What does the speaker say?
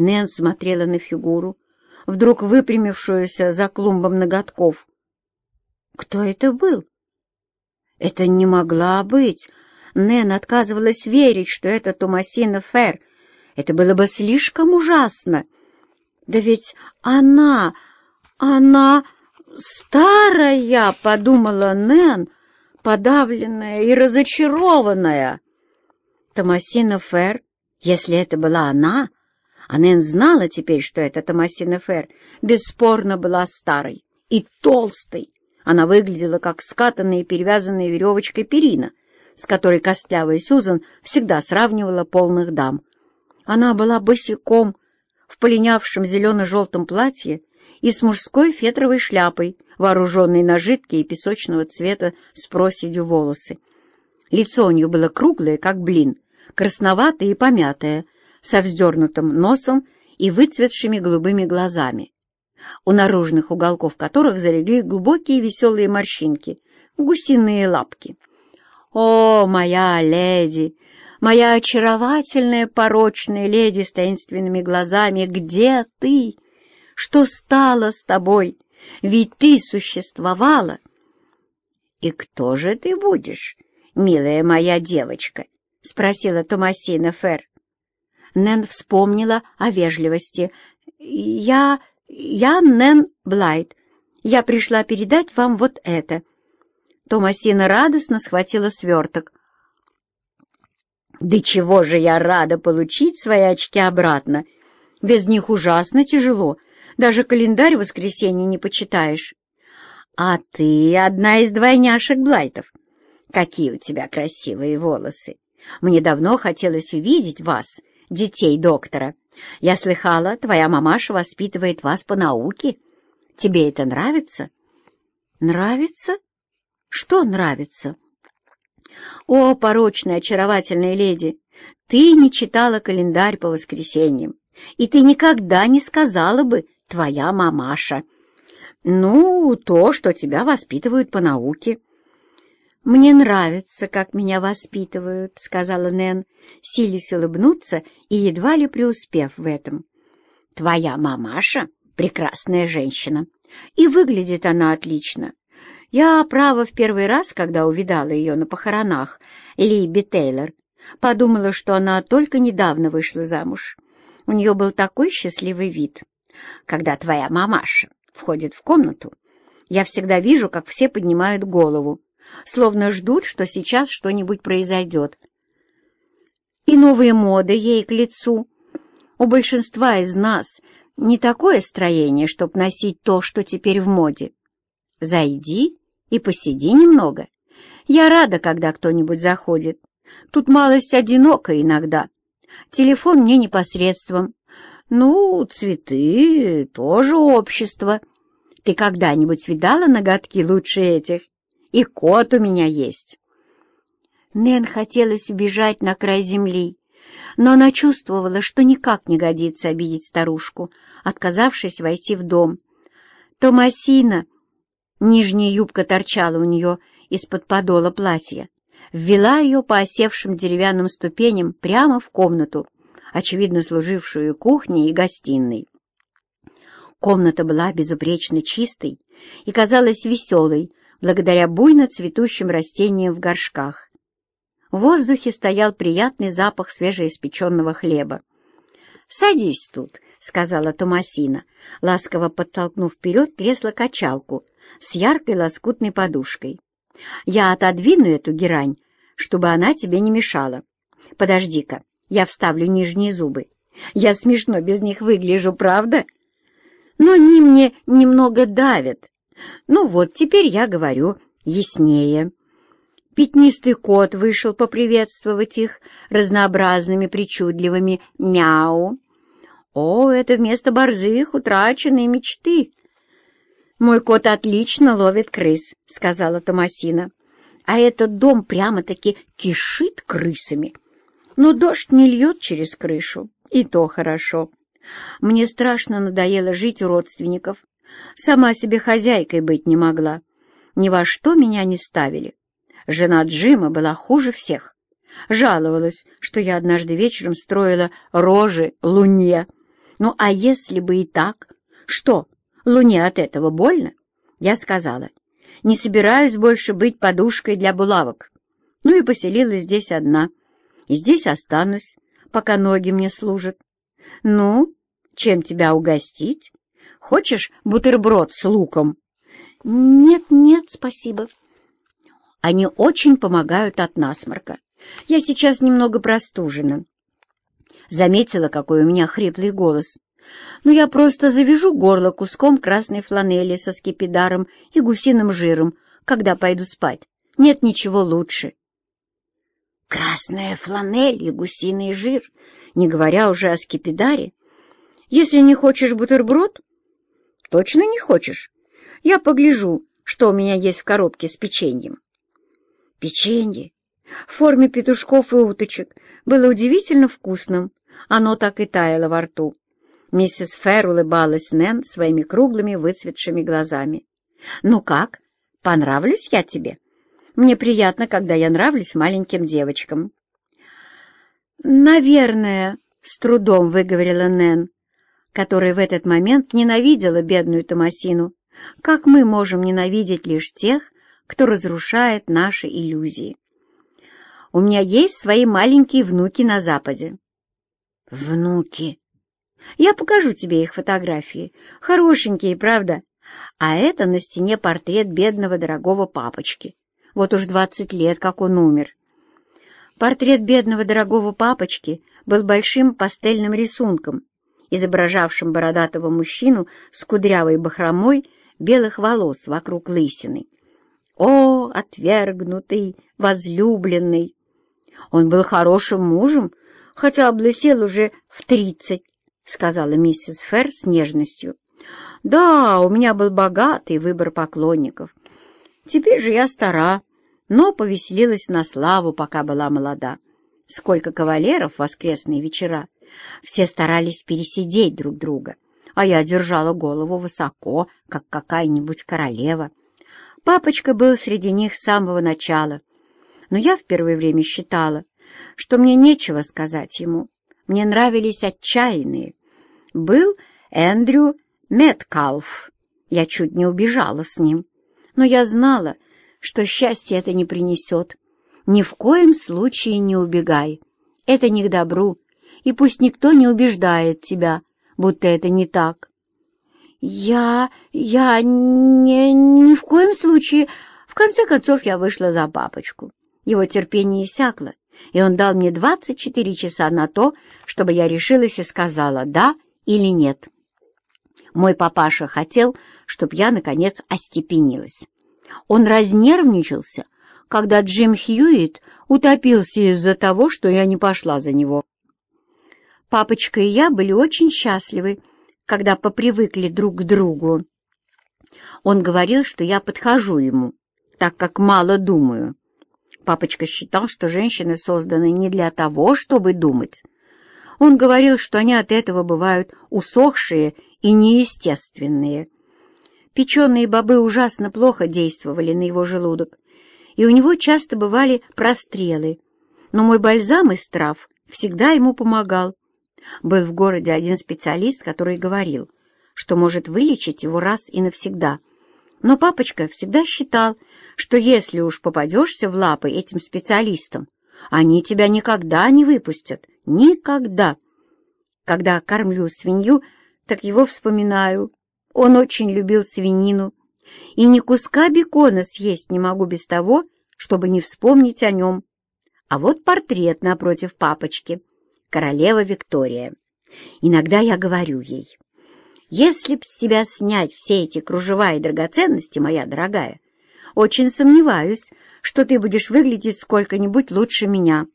Нэн смотрела на фигуру, вдруг выпрямившуюся за клумбом ноготков. Кто это был? Это не могла быть. Нэн отказывалась верить, что это Томасина Фер. Это было бы слишком ужасно. Да ведь она, она старая, подумала Нэн, подавленная и разочарованная. Томасина Фер, если это была она, а Нэн знала теперь, что это Томасина Фер, бесспорно была старой и толстой. Она выглядела как скатанная и перевязанная веревочкой перина, с которой костлявая Сюзан всегда сравнивала полных дам. Она была босиком, в полинявшем зелено-желтом платье и с мужской фетровой шляпой, вооруженной на жидкие песочного цвета с проседью волосы. Лицо у нее было круглое, как блин, красноватое и помятое, со вздернутым носом и выцветшими голубыми глазами, у наружных уголков которых залегли глубокие веселые морщинки, гусиные лапки. «О, моя леди! Моя очаровательная порочная леди с таинственными глазами! Где ты? Что стало с тобой? Ведь ты существовала!» «И кто же ты будешь, милая моя девочка?» — спросила Томасина Фер. Нэн вспомнила о вежливости. «Я... я Нэн Блайт. Я пришла передать вам вот это». Томасина радостно схватила сверток. «Да чего же я рада получить свои очки обратно! Без них ужасно тяжело, даже календарь в воскресенье не почитаешь. А ты одна из двойняшек Блайтов. Какие у тебя красивые волосы! Мне давно хотелось увидеть вас, детей доктора. Я слыхала, твоя мамаша воспитывает вас по науке. Тебе это нравится? Нравится? Что нравится? О, порочная, очаровательная леди, ты не читала календарь по воскресеньям, и ты никогда не сказала бы «твоя мамаша». Ну, то, что тебя воспитывают по науке. «Мне нравится, как меня воспитывают», — сказала Нэн, силясь улыбнуться и едва ли преуспев в этом. «Твоя мамаша — прекрасная женщина, и выглядит она отлично. Я, право, в первый раз, когда увидала ее на похоронах, Либи Тейлор, подумала, что она только недавно вышла замуж. У нее был такой счастливый вид. Когда твоя мамаша входит в комнату, я всегда вижу, как все поднимают голову, словно ждут, что сейчас что-нибудь произойдет. И новые моды ей к лицу. У большинства из нас не такое строение, чтобы носить то, что теперь в моде. Зайди и посиди немного. Я рада, когда кто-нибудь заходит. Тут малость одиноко иногда. Телефон мне непосредством. Ну, цветы — тоже общество. Ты когда-нибудь видала ноготки лучше этих? И кот у меня есть. Нэн хотелось убежать на край земли, но она чувствовала, что никак не годится обидеть старушку, отказавшись войти в дом. Томасина, нижняя юбка торчала у нее из-под подола платья, ввела ее по осевшим деревянным ступеням прямо в комнату, очевидно служившую кухней и гостиной. Комната была безупречно чистой и казалась веселой, благодаря буйно цветущим растениям в горшках. В воздухе стоял приятный запах свежеиспеченного хлеба. «Садись тут», — сказала Томасина, ласково подтолкнув вперед кресло-качалку с яркой лоскутной подушкой. «Я отодвину эту герань, чтобы она тебе не мешала. Подожди-ка, я вставлю нижние зубы. Я смешно без них выгляжу, правда? Но они мне немного давят, ну вот, теперь я говорю яснее. Пятнистый кот вышел поприветствовать их разнообразными причудливыми «мяу». О, это вместо борзых утраченные мечты. «Мой кот отлично ловит крыс», — сказала Томасина. «А этот дом прямо-таки кишит крысами. Но дождь не льет через крышу, и то хорошо. Мне страшно надоело жить у родственников, Сама себе хозяйкой быть не могла. Ни во что меня не ставили. Жена Джима была хуже всех. Жаловалась, что я однажды вечером строила рожи луне. Ну, а если бы и так? Что, Луне от этого больно? Я сказала, не собираюсь больше быть подушкой для булавок. Ну и поселилась здесь одна. И здесь останусь, пока ноги мне служат. Ну, чем тебя угостить? Хочешь бутерброд с луком? Нет, нет, спасибо. Они очень помогают от насморка. Я сейчас немного простужена. Заметила, какой у меня хриплый голос. Но я просто завяжу горло куском красной фланели со скипидаром и гусиным жиром, когда пойду спать. Нет ничего лучше. Красная фланель и гусиный жир, не говоря уже о скипидаре. Если не хочешь бутерброд, точно не хочешь. Я погляжу, что у меня есть в коробке с печеньем. Печенье в форме петушков и уточек было удивительно вкусным. Оно так и таяло во рту. Миссис Фэр улыбалась Нэн своими круглыми выцветшими глазами. «Ну как, понравлюсь я тебе? Мне приятно, когда я нравлюсь маленьким девочкам». «Наверное», — с трудом выговорила Нэн, которая в этот момент ненавидела бедную Томасину, как мы можем ненавидеть лишь тех, кто разрушает наши иллюзии. У меня есть свои маленькие внуки на Западе. Внуки? Я покажу тебе их фотографии. Хорошенькие, правда? А это на стене портрет бедного дорогого папочки. Вот уж двадцать лет, как он умер. Портрет бедного дорогого папочки был большим пастельным рисунком, изображавшим бородатого мужчину с кудрявой бахромой белых волос вокруг лысины. О, отвергнутый, возлюбленный! Он был хорошим мужем, хотя облысел уже в тридцать, — сказала миссис Ферр с нежностью. «Да, у меня был богатый выбор поклонников. Теперь же я стара, но повеселилась на славу, пока была молода. Сколько кавалеров в воскресные вечера! Все старались пересидеть друг друга, а я держала голову высоко, как какая-нибудь королева. Папочка был среди них с самого начала, но я в первое время считала, что мне нечего сказать ему. Мне нравились отчаянные. Был Эндрю Меткалф. Я чуть не убежала с ним. Но я знала, что счастье это не принесет. Ни в коем случае не убегай. Это не к добру, и пусть никто не убеждает тебя, будто это не так. Я... я... не... ни в коем случае... В конце концов я вышла за папочку. Его терпение иссякло, и он дал мне 24 часа на то, чтобы я решилась и сказала «да» или «нет». Мой папаша хотел, чтобы я, наконец, остепенилась. Он разнервничался, когда Джим Хьюитт утопился из-за того, что я не пошла за него. Папочка и я были очень счастливы, когда попривыкли друг к другу. Он говорил, что я подхожу ему, так как мало думаю. Папочка считал, что женщины созданы не для того, чтобы думать. Он говорил, что они от этого бывают усохшие и неестественные. Печеные бобы ужасно плохо действовали на его желудок, и у него часто бывали прострелы, но мой бальзам из трав всегда ему помогал. Был в городе один специалист, который говорил, что может вылечить его раз и навсегда. Но папочка всегда считал, что если уж попадешься в лапы этим специалистам, они тебя никогда не выпустят. Никогда. Когда кормлю свинью, так его вспоминаю. Он очень любил свинину. И ни куска бекона съесть не могу без того, чтобы не вспомнить о нем. А вот портрет напротив папочки. Королева Виктория. Иногда я говорю ей, если б с себя снять все эти кружева и драгоценности, моя дорогая, очень сомневаюсь, что ты будешь выглядеть сколько-нибудь лучше меня».